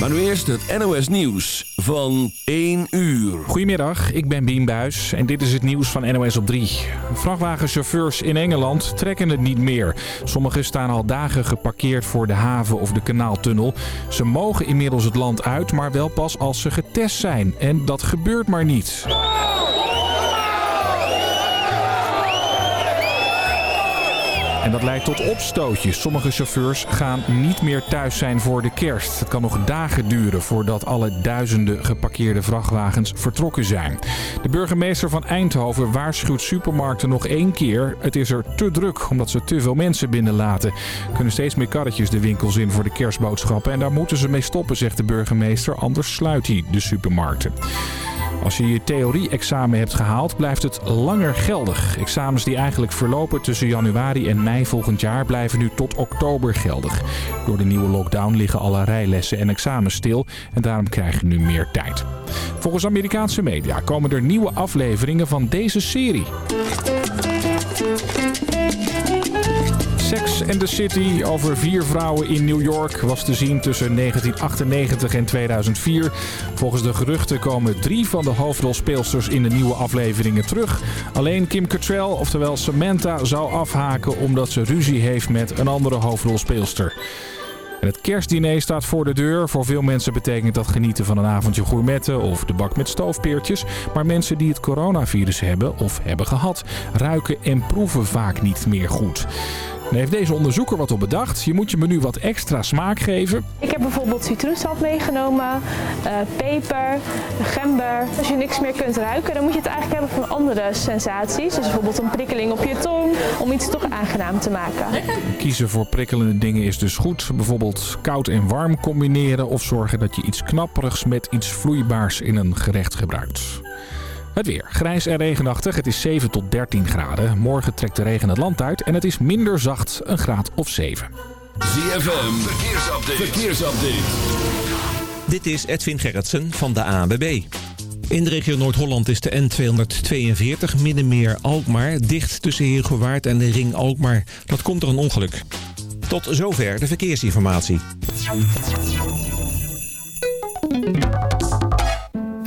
Maar nu eerst het NOS Nieuws van 1 uur. Goedemiddag, ik ben Bien Buis en dit is het nieuws van NOS op 3. Vrachtwagenchauffeurs in Engeland trekken het niet meer. Sommigen staan al dagen geparkeerd voor de haven of de kanaaltunnel. Ze mogen inmiddels het land uit, maar wel pas als ze getest zijn. En dat gebeurt maar niet. En dat leidt tot opstootjes. Sommige chauffeurs gaan niet meer thuis zijn voor de kerst. Het kan nog dagen duren voordat alle duizenden geparkeerde vrachtwagens vertrokken zijn. De burgemeester van Eindhoven waarschuwt supermarkten nog één keer. Het is er te druk omdat ze te veel mensen binnenlaten. Er kunnen steeds meer karretjes de winkels in voor de kerstboodschappen. En daar moeten ze mee stoppen, zegt de burgemeester. Anders sluit hij de supermarkten. Als je je theorie-examen hebt gehaald, blijft het langer geldig. Examens die eigenlijk verlopen tussen januari en mei volgend jaar blijven nu tot oktober geldig. Door de nieuwe lockdown liggen alle rijlessen en examens stil en daarom krijg je nu meer tijd. Volgens Amerikaanse media komen er nieuwe afleveringen van deze serie. Sex and the City over vier vrouwen in New York was te zien tussen 1998 en 2004. Volgens de geruchten komen drie van de hoofdrolspeelsters in de nieuwe afleveringen terug. Alleen Kim Cattrall, oftewel Samantha, zou afhaken omdat ze ruzie heeft met een andere hoofdrolspeelster. En het kerstdiner staat voor de deur. Voor veel mensen betekent dat genieten van een avondje gourmetten of de bak met stoofpeertjes. Maar mensen die het coronavirus hebben of hebben gehad, ruiken en proeven vaak niet meer goed. Dan heeft deze onderzoeker wat op bedacht. Je moet je menu wat extra smaak geven. Ik heb bijvoorbeeld citroensap meegenomen, uh, peper, gember. Als je niks meer kunt ruiken, dan moet je het eigenlijk hebben van andere sensaties. Dus bijvoorbeeld een prikkeling op je tong, om iets toch aangenaam te maken. Kiezen voor prikkelende dingen is dus goed. Bijvoorbeeld koud en warm combineren of zorgen dat je iets knapperigs met iets vloeibaars in een gerecht gebruikt. Het weer. Grijs en regenachtig. Het is 7 tot 13 graden. Morgen trekt de regen het land uit en het is minder zacht, een graad of 7. ZFM, verkeersupdate. verkeersupdate. Dit is Edwin Gerritsen van de ANWB. In de regio Noord-Holland is de N242 Middenmeer Alkmaar dicht tussen Heergewaard en de Ring Alkmaar. Dat komt door een ongeluk. Tot zover de verkeersinformatie.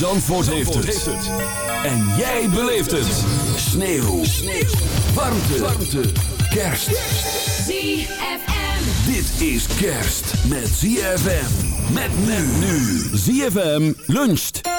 Zandvoort, heeft, het. En jij beleeft het. Sneeuw. Sneeuw. Warmte. Warmte. Kerst. ZFM. Dit is kerst met ZFM. Met men nu. ZFM luncht.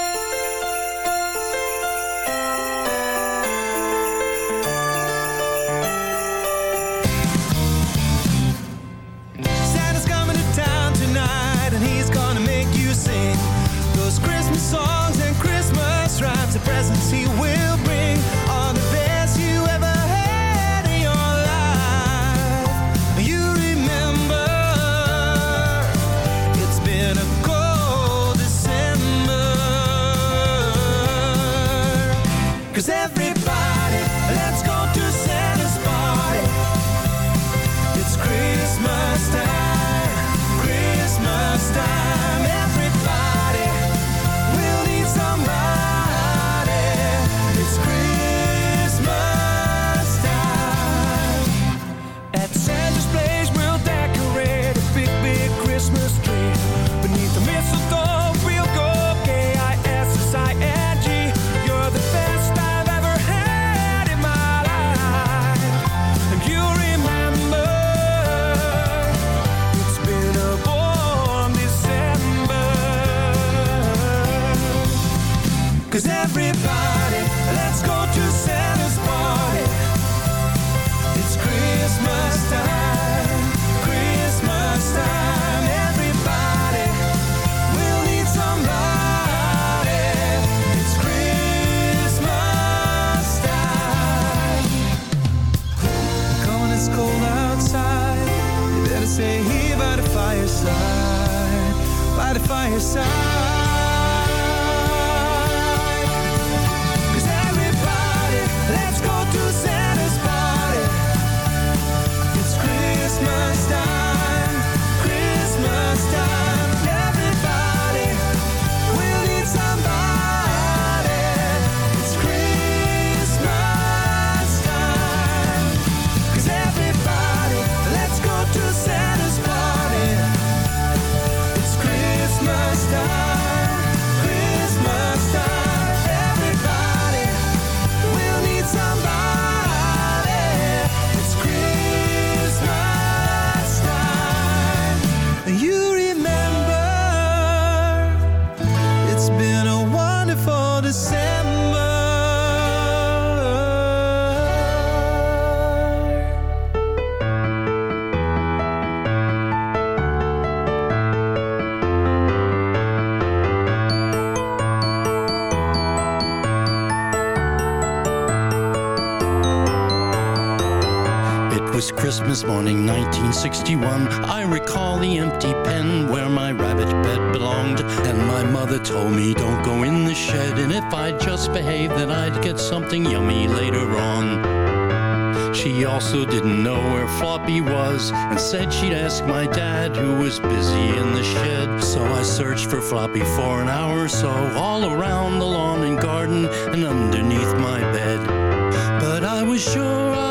Floppy for an hour or so, all around the lawn and garden and underneath my bed. But I was sure I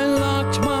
Тьма.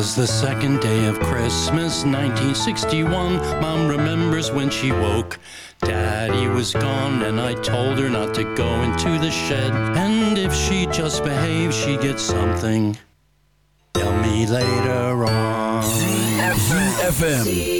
was the second day of Christmas, 1961. Mom remembers when she woke. Daddy was gone, and I told her not to go into the shed. And if she just behaved, she'd get something Tell me later on. FM.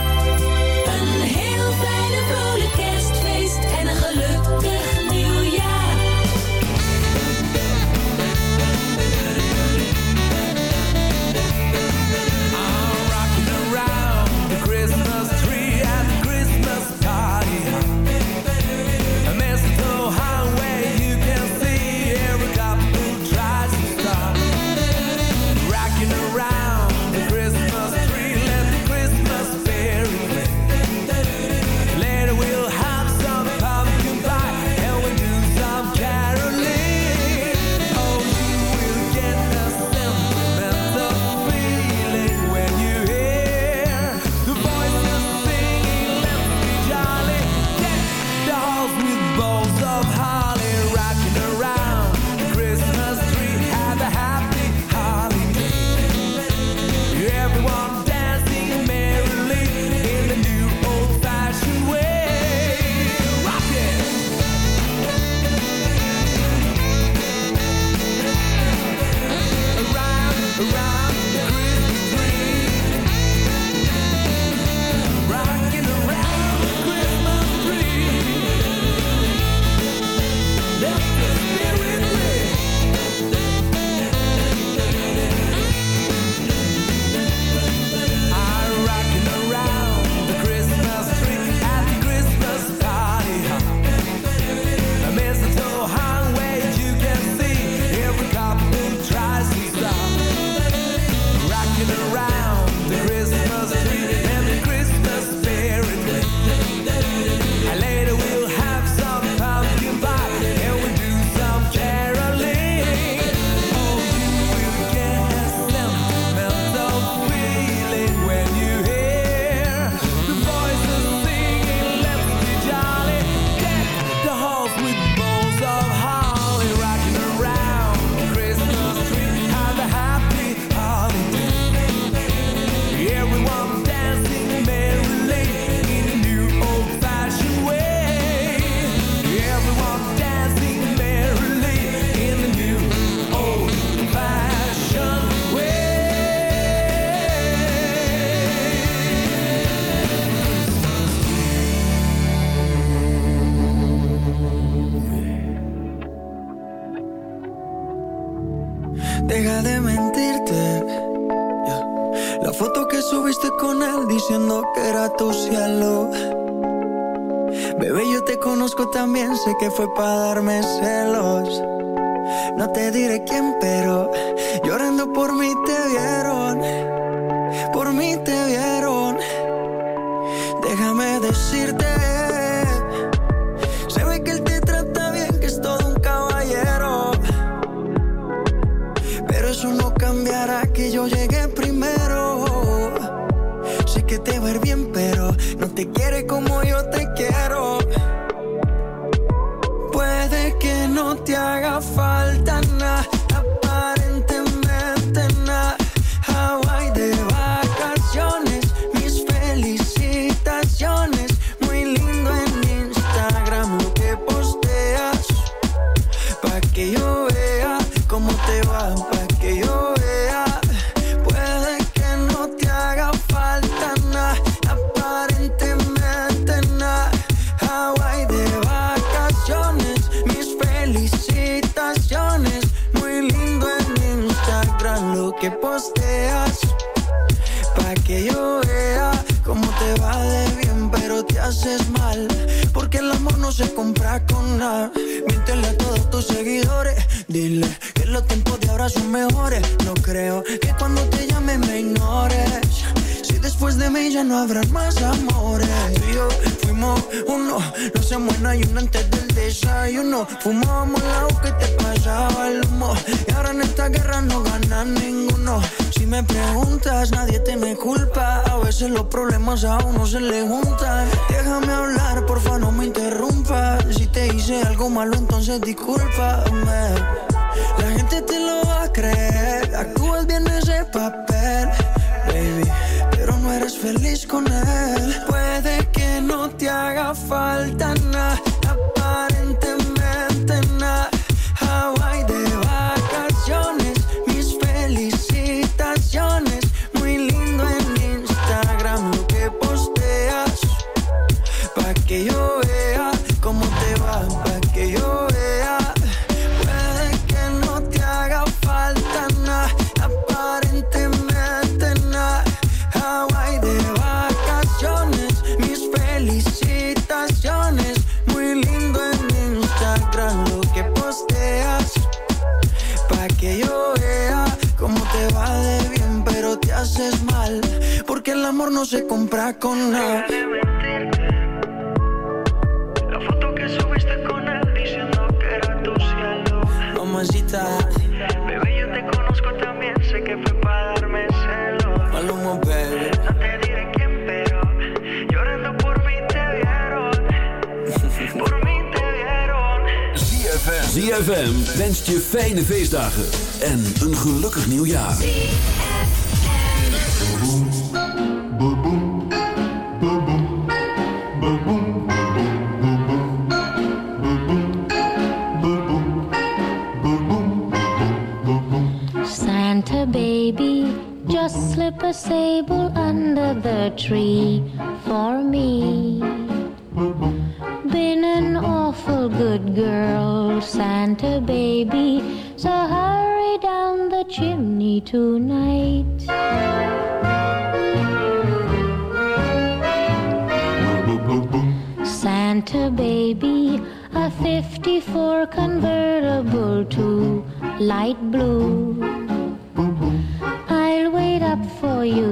que fue para darme celos. No te diré quién, pero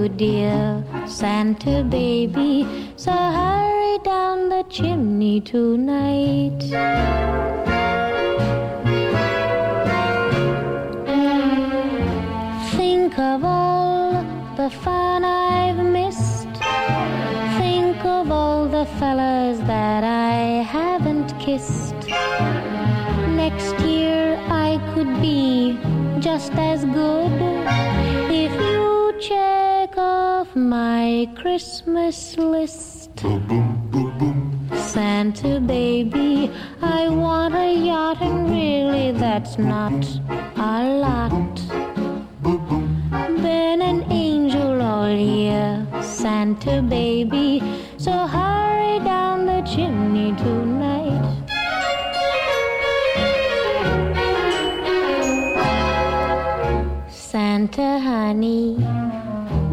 dear Santa baby. So hurry down the chimney tonight. Think of all the fun I've missed. Think of all the fellas that I haven't kissed. Next year I could be just as good if you check off my Christmas list. Santa baby, I want a yacht, and really that's not a lot. Been an angel all year, Santa baby, so hurry down the chimney tonight. Santa honey,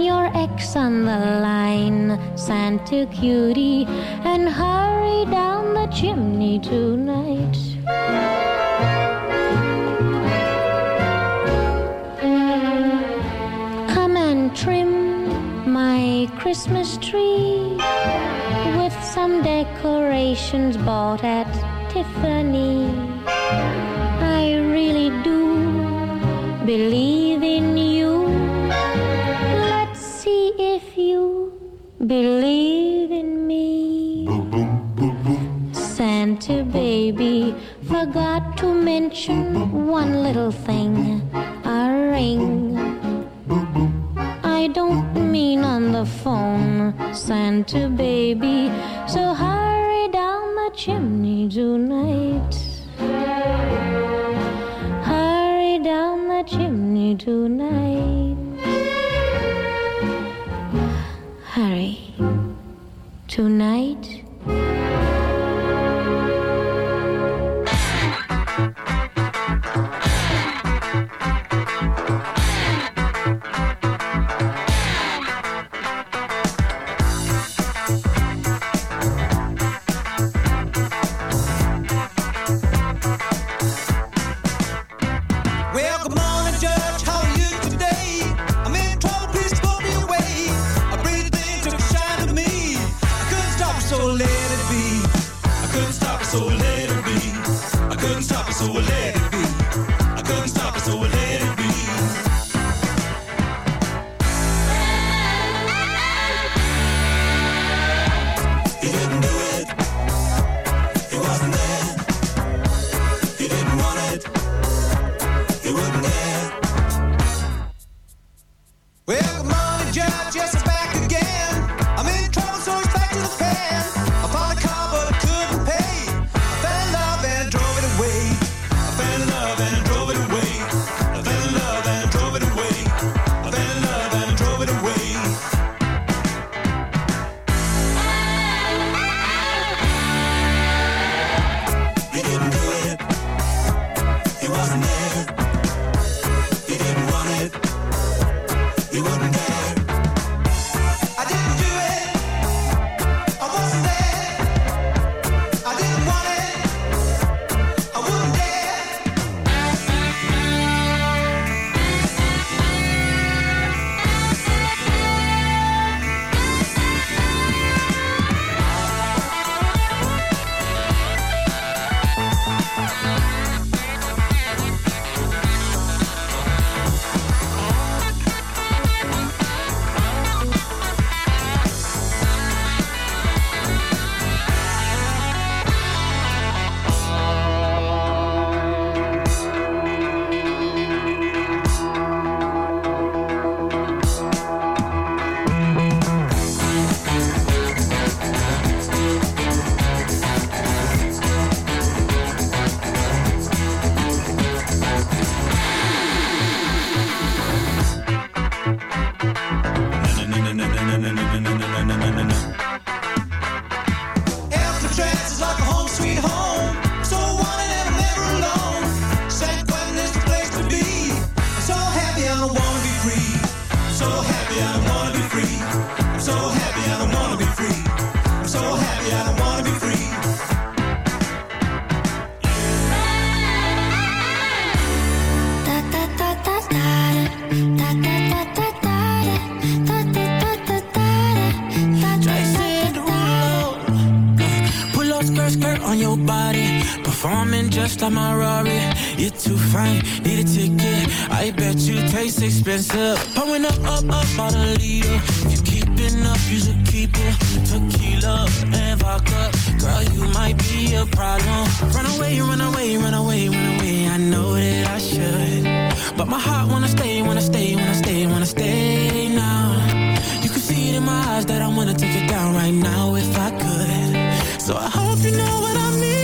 Your X on the line, Santa cutie, and hurry down the chimney tonight. Come and trim my Christmas tree with some decorations bought at Tiffany. You're too fine, need a ticket. I bet you taste expensive. Pouring up, up, up, out a leader. You keeping up, you should keep it. Tequila and vodka. Girl, you might be a problem. Run away, run away, run away, run away. I know that I should. But my heart wanna stay, wanna stay, wanna stay, wanna stay now. You can see it in my eyes that I wanna take it down right now if I could. So I hope you know what I mean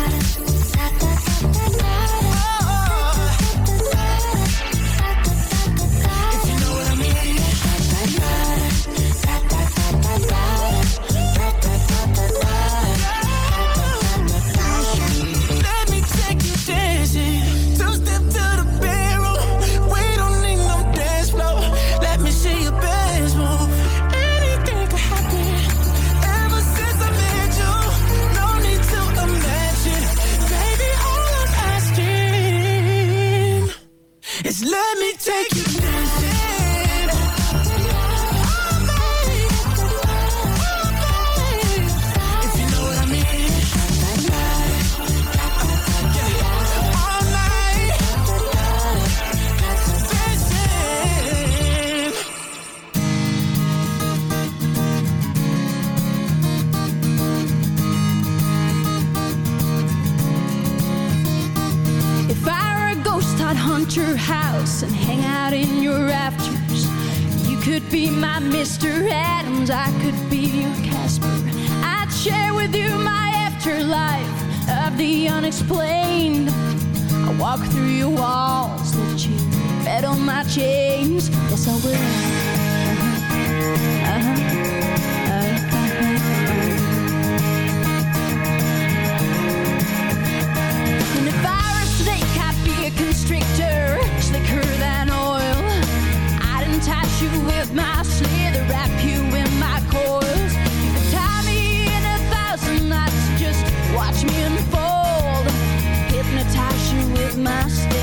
Mr. Adams, I could be your Casper. I'd share with you my afterlife of the unexplained. I walk through your walls, let you bet on my chains. Yes, I will. Uh-huh. Uh-huh. And if I were snake, I'd be a constrictor, slicker than oil. I'd entice you with my slither, my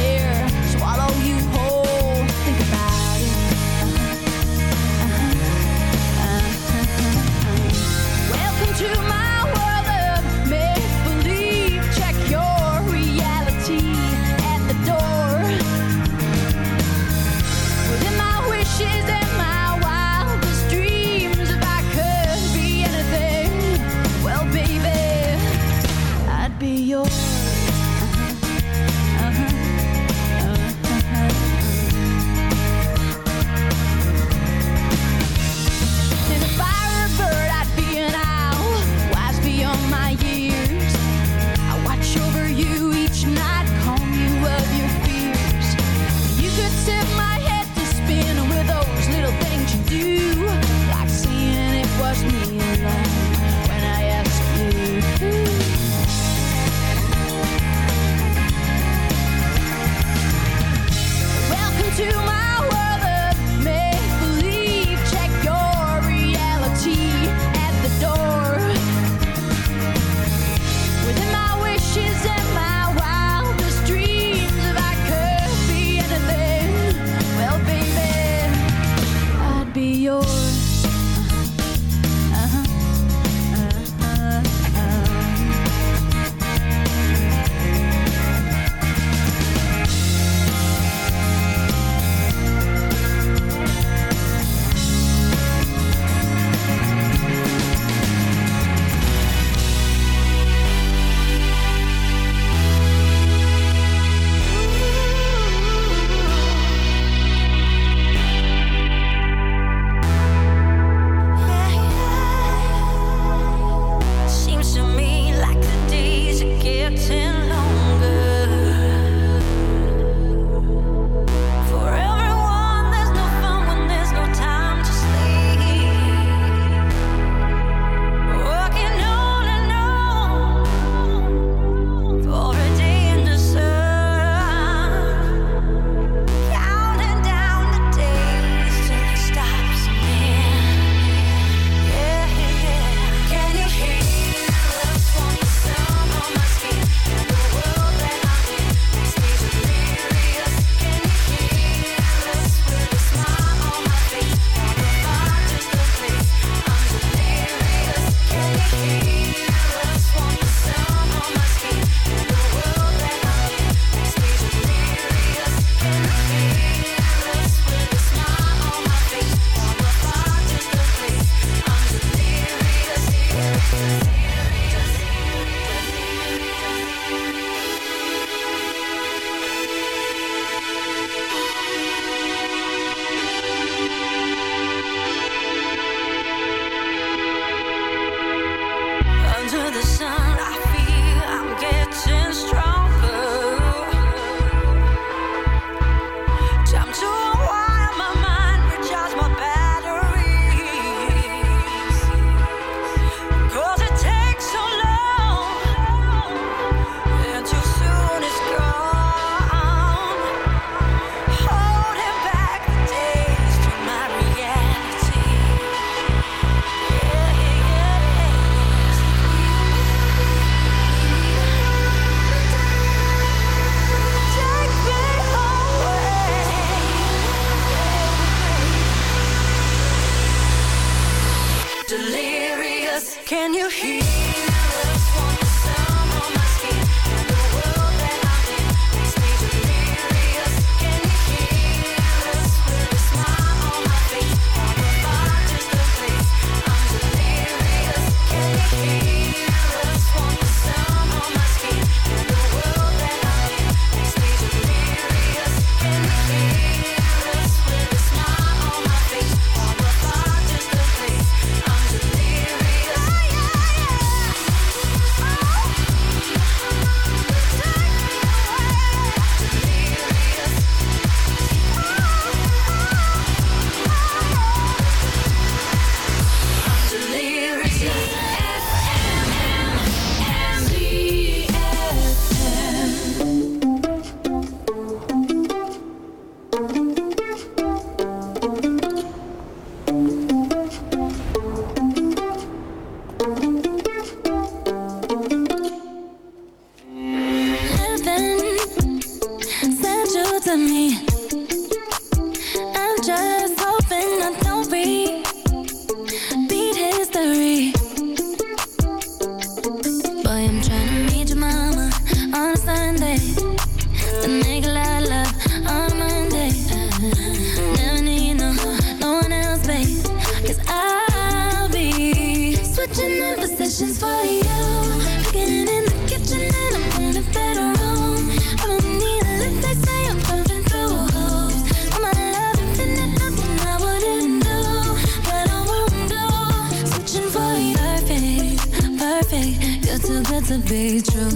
good to be true.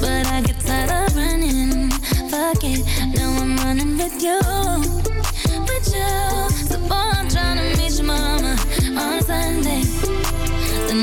But I get tired of running. Fuck it, now I'm running with you. With you. So boy, I'm trying to meet your mama on Sunday. The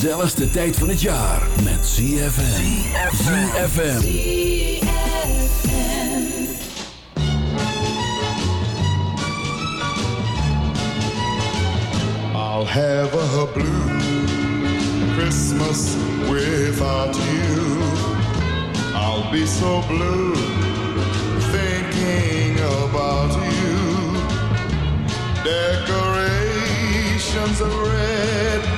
gezelligste tijd van het jaar met ZFM. ZFM. I'll have a blue Christmas without you. I'll be so blue thinking about you. Decorations of red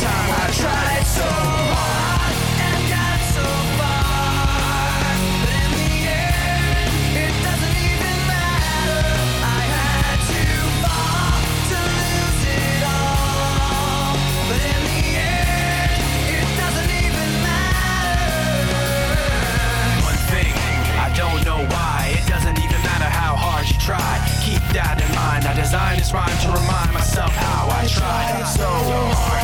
time I tried so hard and got so far. But in the end, it doesn't even matter. I had to fall to lose it all. But in the end, it doesn't even matter. One thing, I don't know why. It doesn't even matter how hard you try. Keep that in mind. I designed this rhyme to remind myself how I tried so hard.